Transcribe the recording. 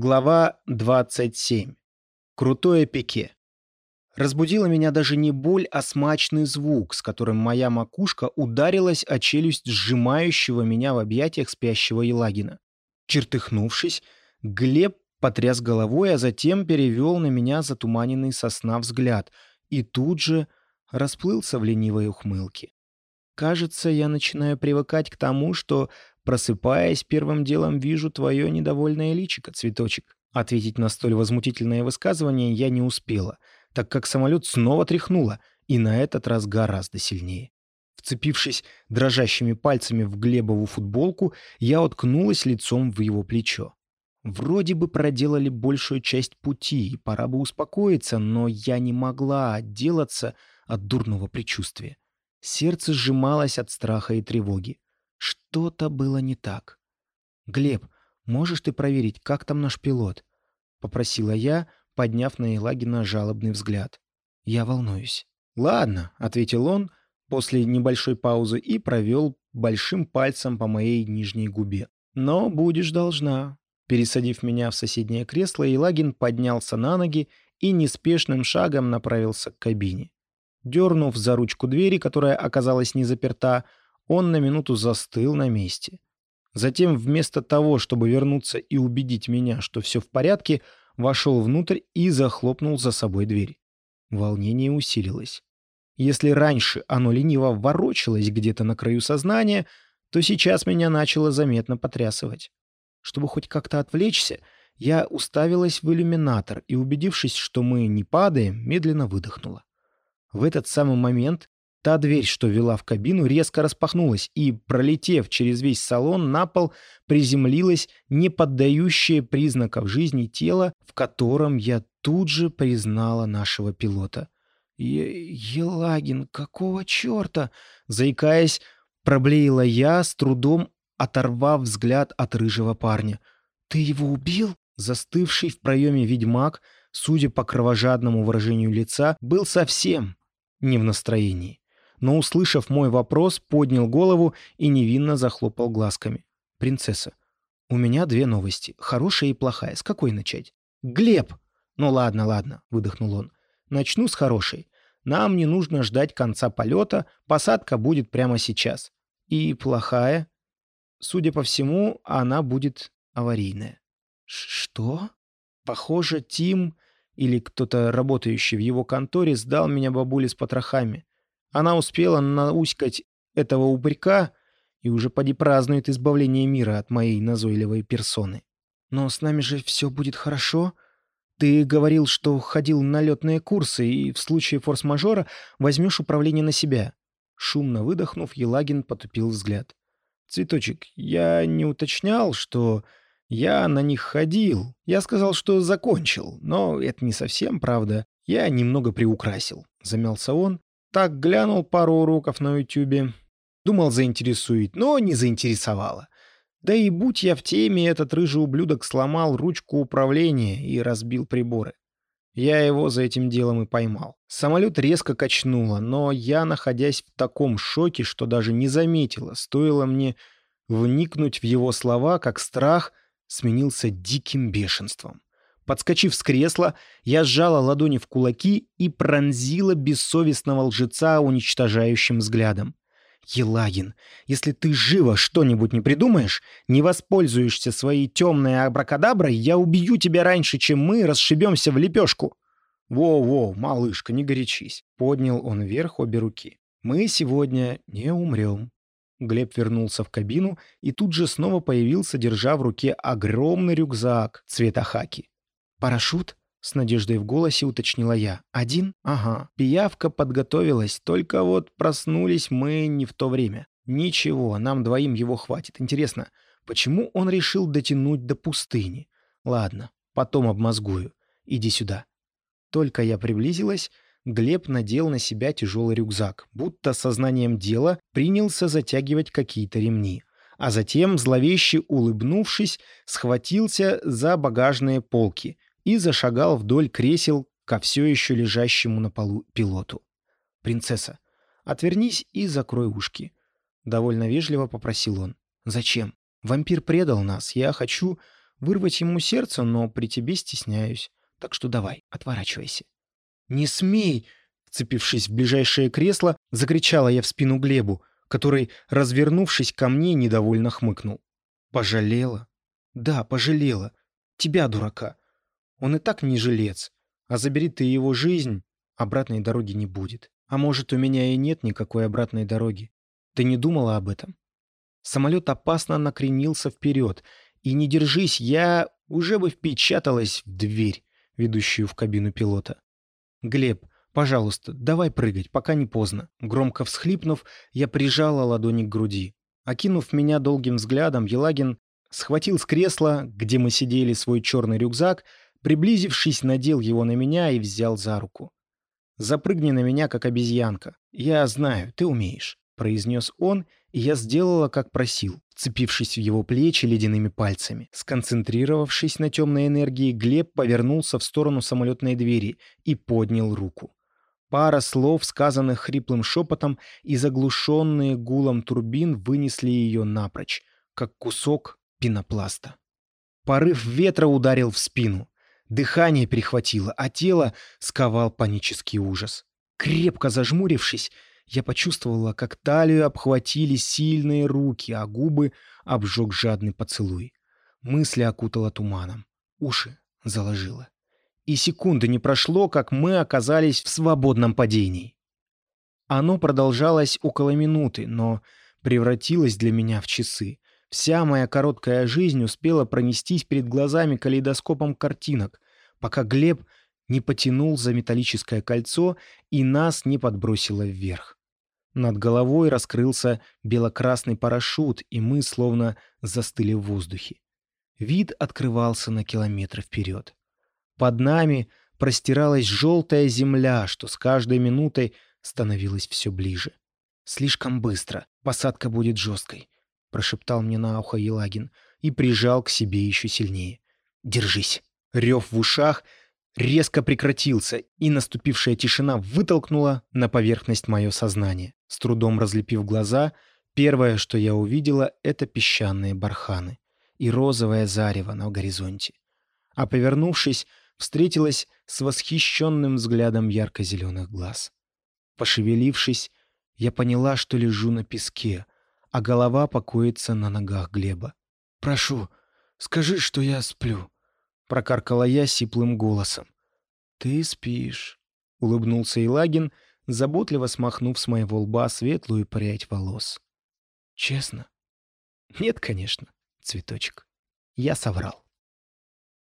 Глава 27. Крутое пике. Разбудила меня даже не боль, а смачный звук, с которым моя макушка ударилась о челюсть сжимающего меня в объятиях спящего Елагина. Чертыхнувшись, Глеб потряс головой, а затем перевел на меня затуманенный сосна взгляд и тут же расплылся в ленивой ухмылке. Кажется, я начинаю привыкать к тому, что Просыпаясь, первым делом вижу твое недовольное личико, цветочек. Ответить на столь возмутительное высказывание я не успела, так как самолет снова тряхнуло, и на этот раз гораздо сильнее. Вцепившись дрожащими пальцами в Глебову футболку, я уткнулась лицом в его плечо. Вроде бы проделали большую часть пути, и пора бы успокоиться, но я не могла отделаться от дурного предчувствия. Сердце сжималось от страха и тревоги. Что-то было не так. «Глеб, можешь ты проверить, как там наш пилот?» — попросила я, подняв на Елагина жалобный взгляд. «Я волнуюсь». «Ладно», — ответил он после небольшой паузы и провел большим пальцем по моей нижней губе. «Но будешь должна». Пересадив меня в соседнее кресло, Елагин поднялся на ноги и неспешным шагом направился к кабине. Дернув за ручку двери, которая оказалась не заперта, он на минуту застыл на месте. Затем, вместо того, чтобы вернуться и убедить меня, что все в порядке, вошел внутрь и захлопнул за собой дверь. Волнение усилилось. Если раньше оно лениво ворочалось где-то на краю сознания, то сейчас меня начало заметно потрясывать. Чтобы хоть как-то отвлечься, я уставилась в иллюминатор и, убедившись, что мы не падаем, медленно выдохнула. В этот самый момент Та дверь, что вела в кабину, резко распахнулась и, пролетев через весь салон, на пол приземлилось не поддающее признаков жизни тело, в котором я тут же признала нашего пилота. «Елагин, какого черта?» Заикаясь, проблеяла я, с трудом оторвав взгляд от рыжего парня. «Ты его убил?» Застывший в проеме ведьмак, судя по кровожадному выражению лица, был совсем не в настроении но, услышав мой вопрос, поднял голову и невинно захлопал глазками. «Принцесса, у меня две новости, хорошая и плохая. С какой начать?» «Глеб!» «Ну ладно, ладно», — выдохнул он. «Начну с хорошей. Нам не нужно ждать конца полета, посадка будет прямо сейчас. И плохая? Судя по всему, она будет аварийная». «Что?» Похоже, Тим или кто-то, работающий в его конторе, сдал меня бабуле с потрохами. Она успела науськать этого упырька и уже поди празднует избавление мира от моей назойливой персоны. Но с нами же все будет хорошо. Ты говорил, что ходил на летные курсы и в случае форс-мажора возьмешь управление на себя. Шумно выдохнув, Елагин потупил взгляд. «Цветочек, я не уточнял, что я на них ходил. Я сказал, что закончил, но это не совсем правда. Я немного приукрасил». Замялся он, так глянул пару уроков на Ютубе. Думал, заинтересует, но не заинтересовало. Да и будь я в теме, этот рыжий ублюдок сломал ручку управления и разбил приборы. Я его за этим делом и поймал. Самолет резко качнуло, но я, находясь в таком шоке, что даже не заметила, стоило мне вникнуть в его слова, как страх сменился диким бешенством. Подскочив с кресла, я сжала ладони в кулаки и пронзила бессовестного лжеца уничтожающим взглядом. «Елагин, если ты живо что-нибудь не придумаешь, не воспользуешься своей темной абракадаброй, я убью тебя раньше, чем мы расшибемся в лепешку». «Воу-воу, малышка, не горячись», — поднял он вверх обе руки. «Мы сегодня не умрем». Глеб вернулся в кабину и тут же снова появился, держа в руке огромный рюкзак цвета хаки. «Парашют?» — с надеждой в голосе уточнила я. «Один? Ага. Пиявка подготовилась, только вот проснулись мы не в то время. Ничего, нам двоим его хватит. Интересно, почему он решил дотянуть до пустыни? Ладно, потом обмозгую. Иди сюда». Только я приблизилась, Глеб надел на себя тяжелый рюкзак, будто сознанием дела принялся затягивать какие-то ремни а затем, зловеще улыбнувшись, схватился за багажные полки и зашагал вдоль кресел ко все еще лежащему на полу пилоту. «Принцесса, отвернись и закрой ушки», — довольно вежливо попросил он. «Зачем? Вампир предал нас. Я хочу вырвать ему сердце, но при тебе стесняюсь. Так что давай, отворачивайся. «Не смей!» Вцепившись в ближайшее кресло, закричала я в спину Глебу, который, развернувшись ко мне, недовольно хмыкнул. «Пожалела?» «Да, пожалела. Тебя, дурака. Он и так не жилец. А забери ты его жизнь, обратной дороги не будет. А может, у меня и нет никакой обратной дороги. Ты не думала об этом?» Самолет опасно накренился вперед, и не держись, я уже бы впечаталась в дверь, ведущую в кабину пилота. «Глеб, пожалуйста, давай прыгать, пока не поздно». Громко всхлипнув, я прижала ладони к груди. Окинув меня долгим взглядом, Елагин схватил с кресла, где мы сидели, свой черный рюкзак, приблизившись, надел его на меня и взял за руку. «Запрыгни на меня, как обезьянка. Я знаю, ты умеешь», — произнес он и я сделала, как просил, вцепившись в его плечи ледяными пальцами. Сконцентрировавшись на темной энергии, Глеб повернулся в сторону самолетной двери и поднял руку. Пара слов, сказанных хриплым шепотом и заглушенные гулом турбин, вынесли ее напрочь, как кусок пенопласта. Порыв ветра ударил в спину. Дыхание перехватило, а тело сковал панический ужас. Крепко зажмурившись, я почувствовала, как талию обхватили сильные руки, а губы обжег жадный поцелуй. Мысли окутала туманом. Уши заложила. И секунды не прошло, как мы оказались в свободном падении. Оно продолжалось около минуты, но превратилось для меня в часы. Вся моя короткая жизнь успела пронестись перед глазами калейдоскопом картинок, пока Глеб не потянул за металлическое кольцо и нас не подбросило вверх. Над головой раскрылся бело-красный парашют, и мы словно застыли в воздухе. Вид открывался на километры вперед. Под нами простиралась желтая земля, что с каждой минутой становилась все ближе. «Слишком быстро. Посадка будет жесткой», — прошептал мне на ухо Елагин и прижал к себе еще сильнее. «Держись». Рев в ушах резко прекратился, и наступившая тишина вытолкнула на поверхность мое сознание. С трудом разлепив глаза, первое, что я увидела, это песчаные барханы и розовое зарево на горизонте. А повернувшись, встретилась с восхищенным взглядом ярко-зеленых глаз. Пошевелившись, я поняла, что лежу на песке, а голова покоится на ногах Глеба. «Прошу, скажи, что я сплю», — прокаркала я сиплым голосом. «Ты спишь», — улыбнулся Илагин, — заботливо смахнув с моего лба светлую прядь волос. «Честно?» «Нет, конечно, цветочек. Я соврал».